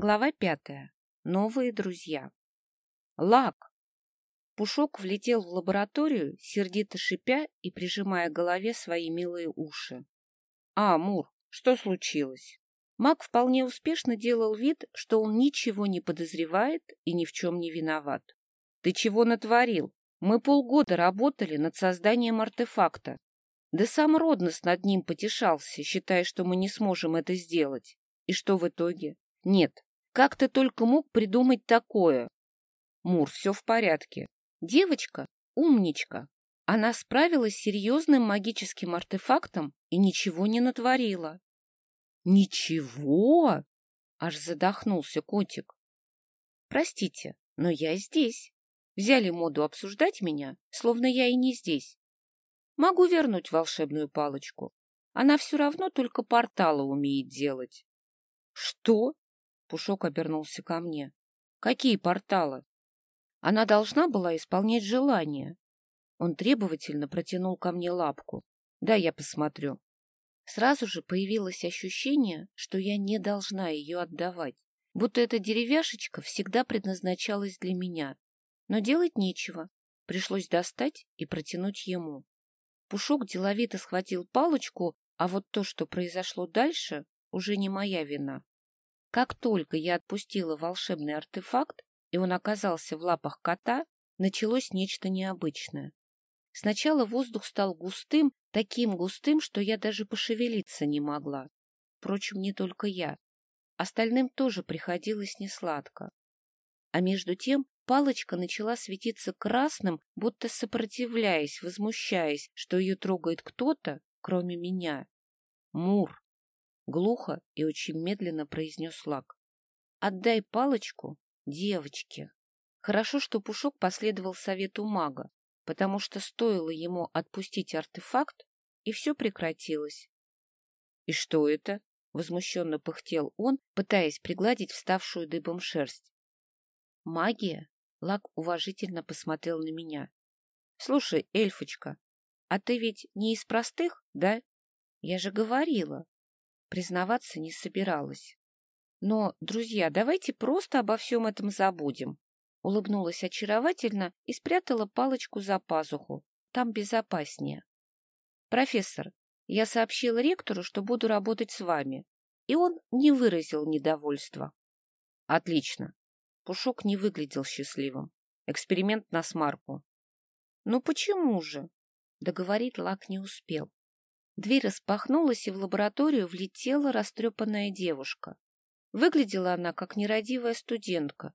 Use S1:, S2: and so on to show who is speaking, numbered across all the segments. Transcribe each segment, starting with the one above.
S1: Глава пятая. Новые друзья. Лак. Пушок влетел в лабораторию, сердито шипя и прижимая к голове свои милые уши. — А, Мур, что случилось? Маг вполне успешно делал вид, что он ничего не подозревает и ни в чем не виноват. — Ты чего натворил? Мы полгода работали над созданием артефакта. Да сам Роднос над ним потешался, считая, что мы не сможем это сделать. И что в итоге? Нет. Как ты только мог придумать такое? Мур, все в порядке. Девочка умничка. Она справилась с серьезным магическим артефактом и ничего не натворила. Ничего? Аж задохнулся котик. Простите, но я здесь. Взяли моду обсуждать меня, словно я и не здесь. Могу вернуть волшебную палочку. Она все равно только порталы умеет делать. Что? Пушок обернулся ко мне. Какие порталы? Она должна была исполнять желание. Он требовательно протянул ко мне лапку. Да, я посмотрю. Сразу же появилось ощущение, что я не должна ее отдавать, будто эта деревяшечка всегда предназначалась для меня. Но делать нечего. Пришлось достать и протянуть ему. Пушок деловито схватил палочку, а вот то, что произошло дальше, уже не моя вина. Как только я отпустила волшебный артефакт, и он оказался в лапах кота, началось нечто необычное. Сначала воздух стал густым, таким густым, что я даже пошевелиться не могла. Впрочем, не только я. Остальным тоже приходилось несладко. А между тем палочка начала светиться красным, будто сопротивляясь, возмущаясь, что ее трогает кто-то, кроме меня. Мур, Глухо и очень медленно произнес Лак. «Отдай палочку девочке». Хорошо, что Пушок последовал совету мага, потому что стоило ему отпустить артефакт, и все прекратилось. «И что это?» — возмущенно пыхтел он, пытаясь пригладить вставшую дыбом шерсть. «Магия?» — Лак уважительно посмотрел на меня. «Слушай, эльфочка, а ты ведь не из простых, да? Я же говорила, Признаваться не собиралась. Но, друзья, давайте просто обо всем этом забудем. Улыбнулась очаровательно и спрятала палочку за пазуху. Там безопаснее. Профессор, я сообщил ректору, что буду работать с вами. И он не выразил недовольства. Отлично. Пушок не выглядел счастливым. Эксперимент на смарку. Ну почему же? Договорить Лак не успел. Дверь распахнулась, и в лабораторию влетела растрепанная девушка. Выглядела она, как нерадивая студентка.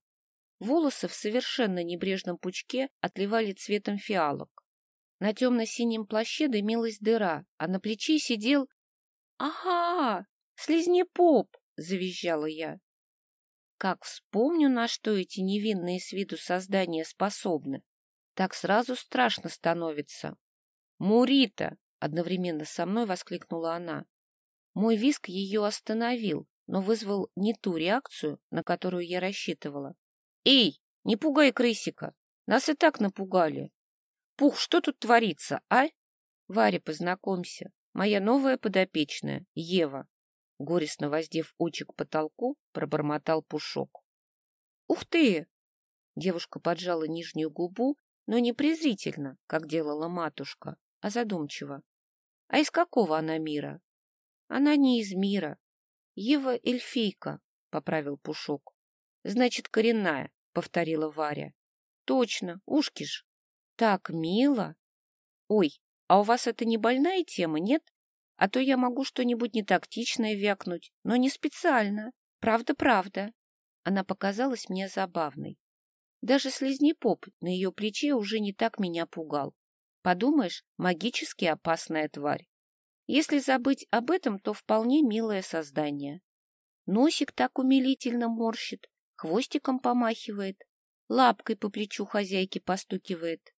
S1: Волосы в совершенно небрежном пучке отливали цветом фиалок. На темно-синем плаще дымилась дыра, а на плече сидел... — Ага, слизнепоп! — завизжала я. Как вспомню, на что эти невинные с виду создания способны, так сразу страшно становится. — Мурита! Одновременно со мной воскликнула она. Мой виск ее остановил, но вызвал не ту реакцию, на которую я рассчитывала. «Эй, не пугай крысика! Нас и так напугали! Пух, что тут творится, а?» «Варя, познакомься, моя новая подопечная, Ева!» Горестно воздев очи к потолку, пробормотал Пушок. «Ух ты!» Девушка поджала нижнюю губу, но не презрительно, как делала матушка, а задумчиво. А из какого она мира? Она не из мира. Ева эльфийка, поправил Пушок. Значит, коренная, повторила Варя. Точно, ушки ж. Так мило. Ой, а у вас это не больная тема, нет? А то я могу что-нибудь нетактичное вякнуть, но не специально. Правда-правда. Она показалась мне забавной. Даже слизнепоп на ее плече уже не так меня пугал. Подумаешь, магически опасная тварь. Если забыть об этом, то вполне милое создание. Носик так умилительно морщит, хвостиком помахивает, лапкой по плечу хозяйки постукивает.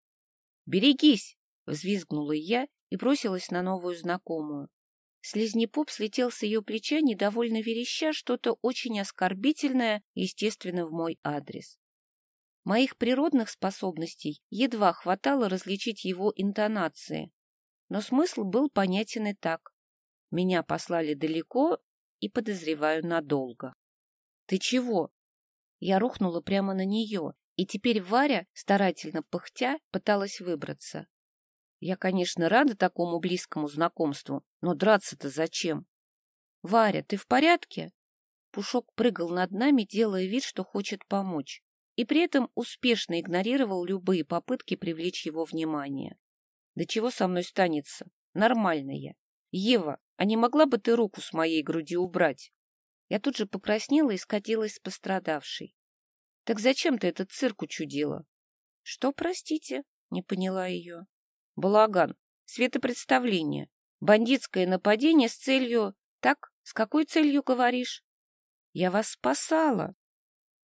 S1: «Берегись!» — взвизгнула я и бросилась на новую знакомую. Слизнепоп слетел с ее плеча, недовольно вереща что-то очень оскорбительное, естественно, в мой адрес. Моих природных способностей едва хватало различить его интонации, но смысл был понятен и так. Меня послали далеко и, подозреваю, надолго. Ты чего? Я рухнула прямо на нее, и теперь Варя, старательно пыхтя, пыталась выбраться. Я, конечно, рада такому близкому знакомству, но драться-то зачем? Варя, ты в порядке? Пушок прыгал над нами, делая вид, что хочет помочь, и при этом успешно игнорировал любые попытки привлечь его внимание. Да чего со мной станется? Нормально я. Ева, а не могла бы ты руку с моей груди убрать? Я тут же покраснела и скатилась с пострадавшей. — Так зачем ты этот цирк учудила? — Что, простите? — не поняла ее. — Балаган, светопредставление, бандитское нападение с целью... Так, с какой целью говоришь? — Я вас спасала.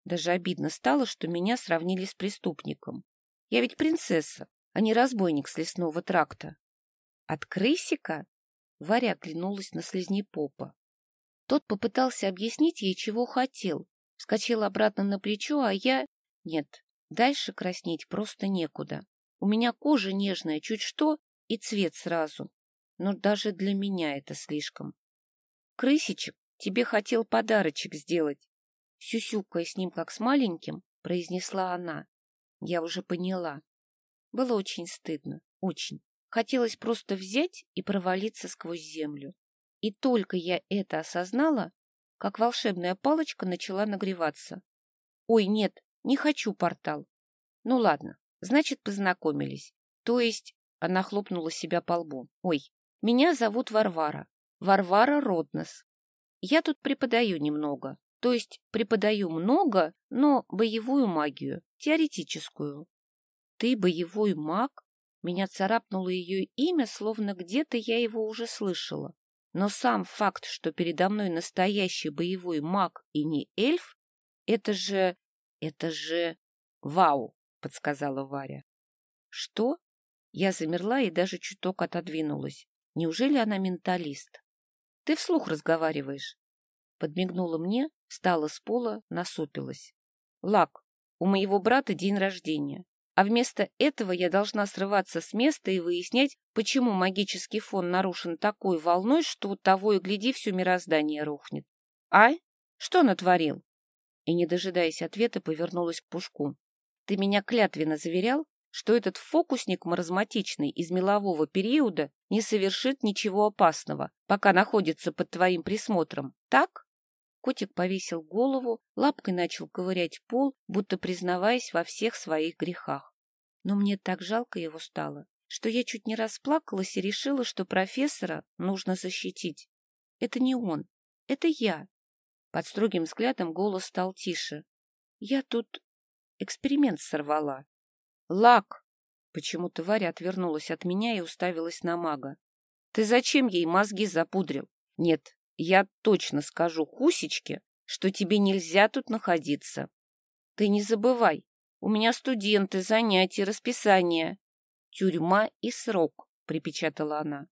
S1: Даже обидно стало, что меня сравнили с преступником. Я ведь принцесса, а не разбойник с лесного тракта. От крысика? Варя оглянулась на слезнепопа. Тот попытался объяснить ей, чего хотел. Вскочил обратно на плечо, а я... Нет, дальше краснеть просто некуда. У меня кожа нежная, чуть что, и цвет сразу. Но даже для меня это слишком. Крысичек тебе хотел подарочек сделать. Сюсюкая с ним, как с маленьким, произнесла она. Я уже поняла. Было очень стыдно, очень. Хотелось просто взять и провалиться сквозь землю. И только я это осознала, как волшебная палочка начала нагреваться. Ой, нет, не хочу портал. Ну ладно, значит, познакомились. То есть, она хлопнула себя по лбу. Ой, меня зовут Варвара. Варвара Роднос. Я тут преподаю немного. То есть преподаю много, но боевую магию, теоретическую. Ты боевой маг? Меня царапнуло ее имя, словно где-то я его уже слышала. Но сам факт, что передо мной настоящий боевой маг и не эльф, это же... это же... Вау, подсказала Варя. Что? Я замерла и даже чуток отодвинулась. Неужели она менталист? Ты вслух разговариваешь. Подмигнула мне, встала с пола, насупилась. Лак, у моего брата день рождения а вместо этого я должна срываться с места и выяснять, почему магический фон нарушен такой волной, что того и гляди все мироздание рухнет. А? Что натворил? И, не дожидаясь ответа, повернулась к Пушку. Ты меня клятвенно заверял, что этот фокусник маразматичный из мелового периода не совершит ничего опасного, пока находится под твоим присмотром, так? Котик повесил голову, лапкой начал ковырять пол, будто признаваясь во всех своих грехах. Но мне так жалко его стало, что я чуть не расплакалась и решила, что профессора нужно защитить. Это не он, это я. Под строгим взглядом голос стал тише. Я тут эксперимент сорвала. Лак! Почему-то Варя отвернулась от меня и уставилась на мага. Ты зачем ей мозги запудрил? Нет, я точно скажу Хусечке, что тебе нельзя тут находиться. Ты не забывай, у меня студенты, занятия, расписание. Тюрьма и срок, припечатала она.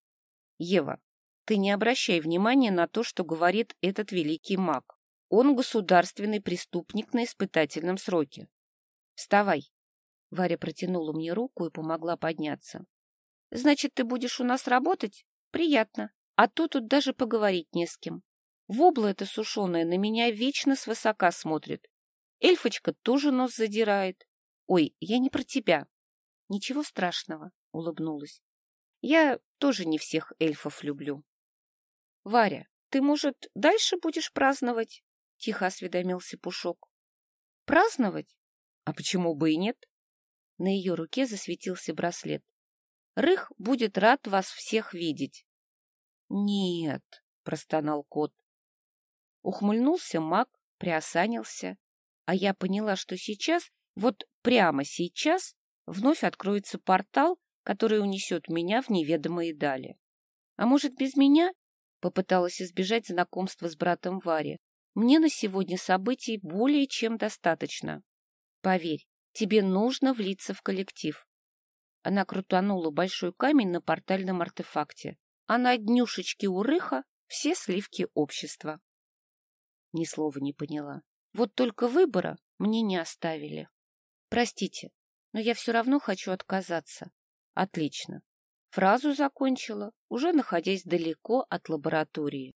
S1: Ева, ты не обращай внимания на то, что говорит этот великий маг. Он государственный преступник на испытательном сроке. Вставай. Варя протянула мне руку и помогла подняться. Значит, ты будешь у нас работать? Приятно. А то тут даже поговорить не с кем. Вобла эта сушеная на меня вечно свысока смотрит. Эльфочка тоже нос задирает. Ой, я не про тебя. Ничего страшного, улыбнулась. Я тоже не всех эльфов люблю. Варя, ты, может, дальше будешь праздновать? Тихо осведомился Пушок. Праздновать? А почему бы и нет? На ее руке засветился браслет. Рых будет рад вас всех видеть. Нет, простонал кот. Ухмыльнулся маг, приосанился, а я поняла, что сейчас, вот прямо сейчас, вновь откроется портал, который унесет меня в неведомые дали. А может, без меня? Попыталась избежать знакомства с братом Вари. Мне на сегодня событий более чем достаточно. Поверь, тебе нужно влиться в коллектив. Она крутанула большой камень на портальном артефакте а на днюшечке у рыха все сливки общества. Ни слова не поняла. Вот только выбора мне не оставили. Простите, но я все равно хочу отказаться. Отлично. Фразу закончила, уже находясь далеко от лаборатории.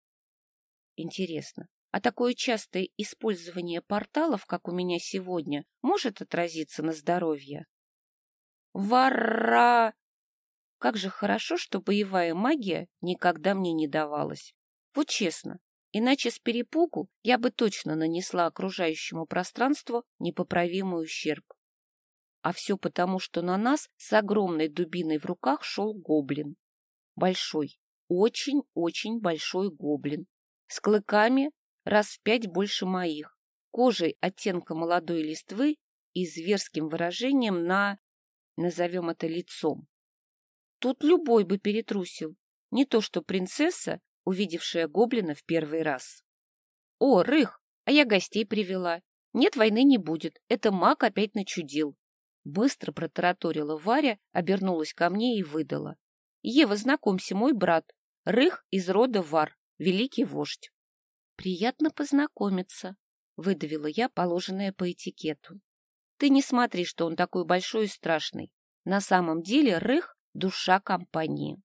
S1: Интересно, А такое частое использование порталов, как у меня сегодня, может отразиться на здоровье. Вара! Как же хорошо, что боевая магия никогда мне не давалась. Вот честно, иначе с перепугу я бы точно нанесла окружающему пространству непоправимый ущерб. А все потому, что на нас с огромной дубиной в руках шел гоблин. Большой, очень-очень большой гоблин. С клыками раз в пять больше моих, кожей оттенка молодой листвы и зверским выражением на, назовем это лицом. Тут любой бы перетрусил, не то что принцесса, увидевшая гоблина в первый раз. «О, Рых, а я гостей привела. Нет, войны не будет, это маг опять начудил. Быстро протараторила Варя, обернулась ко мне и выдала. «Ева, знакомься, мой брат. Рых из рода Вар, великий вождь». «Приятно познакомиться», — выдавила я, положенное по этикету. «Ты не смотри, что он такой большой и страшный. На самом деле Рых — душа компании».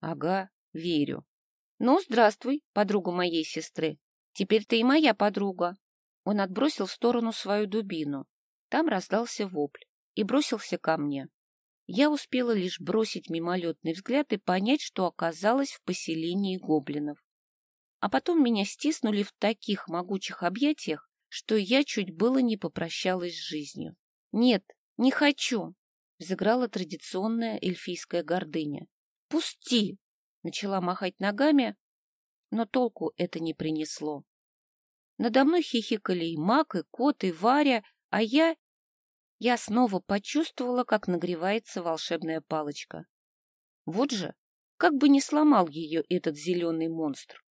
S1: «Ага, верю. Ну, здравствуй, подруга моей сестры. Теперь ты и моя подруга». Он отбросил в сторону свою дубину. Там раздался вопль и бросился ко мне. Я успела лишь бросить мимолетный взгляд и понять, что оказалась в поселении гоблинов. А потом меня стиснули в таких могучих объятиях, что я чуть было не попрощалась с жизнью. «Нет, не хочу!» — взыграла традиционная эльфийская гордыня. «Пусти!» — начала махать ногами, но толку это не принесло. Надо мной хихикали и Мак, и Кот, и Варя, а я... Я снова почувствовала, как нагревается волшебная палочка. Вот же, как бы не сломал ее этот зеленый монстр.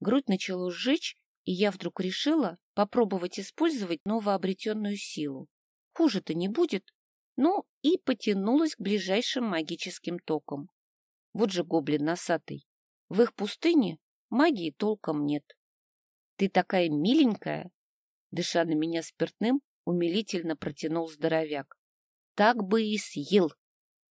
S1: Грудь начала сжечь, и я вдруг решила попробовать использовать новообретенную силу. Хуже-то не будет. Ну, и потянулась к ближайшим магическим токам. Вот же гоблин носатый. В их пустыне магии толком нет. Ты такая миленькая, Дыша на меня спиртным, умилительно протянул здоровяк. Так бы и съел!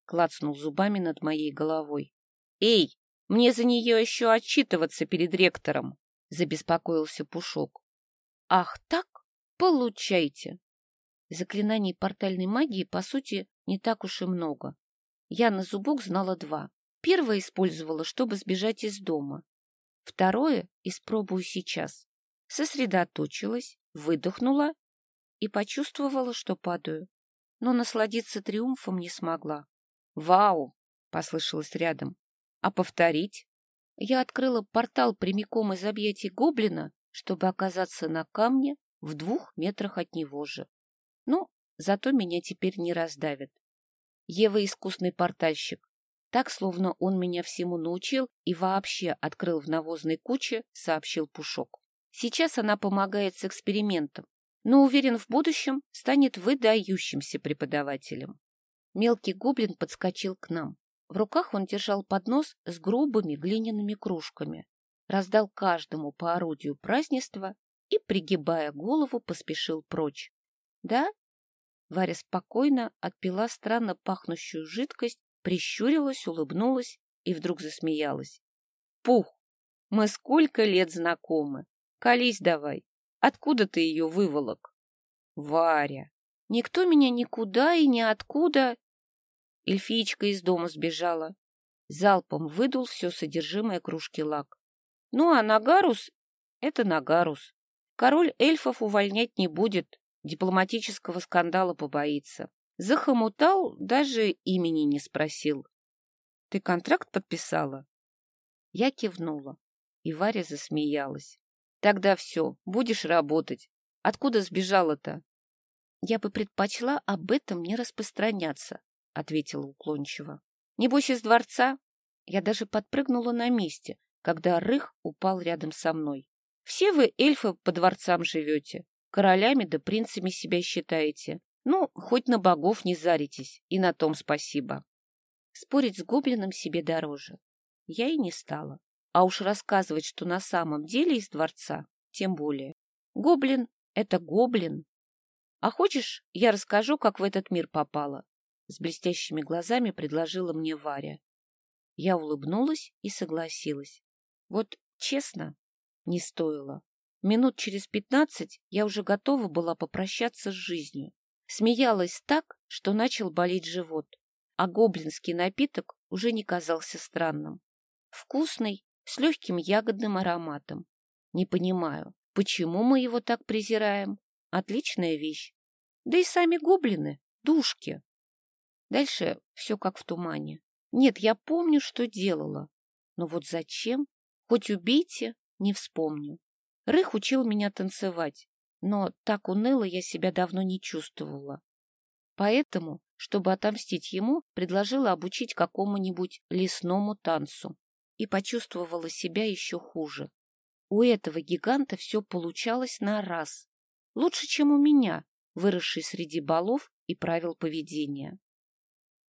S1: Клацнул зубами над моей головой. Эй, мне за нее еще отчитываться перед ректором! Забеспокоился Пушок. Ах так? Получайте! Заклинаний портальной магии, по сути, не так уж и много. Я на зубок знала два. Первое использовала, чтобы сбежать из дома. Второе испробую сейчас. Сосредоточилась, выдохнула и почувствовала, что падаю, но насладиться триумфом не смогла. «Вау!» — послышалось рядом. «А повторить?» Я открыла портал прямиком из объятий гоблина, чтобы оказаться на камне в двух метрах от него же. Ну, зато меня теперь не раздавят. Ева искусный портальщик. Так, словно он меня всему научил и вообще открыл в навозной куче, сообщил Пушок. Сейчас она помогает с экспериментом, но, уверен, в будущем станет выдающимся преподавателем. Мелкий гоблин подскочил к нам. В руках он держал поднос с грубыми глиняными кружками, раздал каждому по орудию празднества и, пригибая голову, поспешил прочь. «Да?» Варя спокойно отпила странно пахнущую жидкость, прищурилась, улыбнулась и вдруг засмеялась. «Пух! Мы сколько лет знакомы! Колись давай. Откуда ты ее выволок? Варя. Никто меня никуда и ниоткуда... Эльфиечка из дома сбежала. Залпом выдул все содержимое кружки лак. Ну, а Нагарус — это Нагарус. Король эльфов увольнять не будет, дипломатического скандала побоится. Захомутал, даже имени не спросил. Ты контракт подписала? Я кивнула, и Варя засмеялась. Тогда все, будешь работать. Откуда сбежала-то? Я бы предпочла об этом не распространяться, ответила уклончиво. Небось, из дворца? Я даже подпрыгнула на месте, когда Рых упал рядом со мной. Все вы, эльфы, по дворцам живете, королями да принцами себя считаете. Ну, хоть на богов не заритесь, и на том спасибо. Спорить с гоблином себе дороже. Я и не стала. А уж рассказывать, что на самом деле из дворца, тем более. Гоблин — это гоблин. А хочешь, я расскажу, как в этот мир попала? С блестящими глазами предложила мне Варя. Я улыбнулась и согласилась. Вот честно, не стоило. Минут через пятнадцать я уже готова была попрощаться с жизнью. Смеялась так, что начал болеть живот, а гоблинский напиток уже не казался странным. Вкусный, с легким ягодным ароматом. Не понимаю, почему мы его так презираем? Отличная вещь. Да и сами гоблины — душки. Дальше все как в тумане. Нет, я помню, что делала. Но вот зачем? Хоть убейте, не вспомню. Рых учил меня танцевать, но так уныло я себя давно не чувствовала. Поэтому, чтобы отомстить ему, предложила обучить какому-нибудь лесному танцу и почувствовала себя еще хуже. У этого гиганта все получалось на раз. Лучше, чем у меня, выросший среди балов и правил поведения.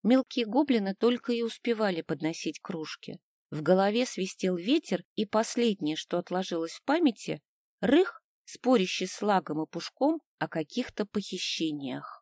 S1: Мелкие гоблины только и успевали подносить кружки. В голове свистел ветер, и последнее, что отложилось в памяти, рых, спорящий с лагом и пушком о каких-то похищениях.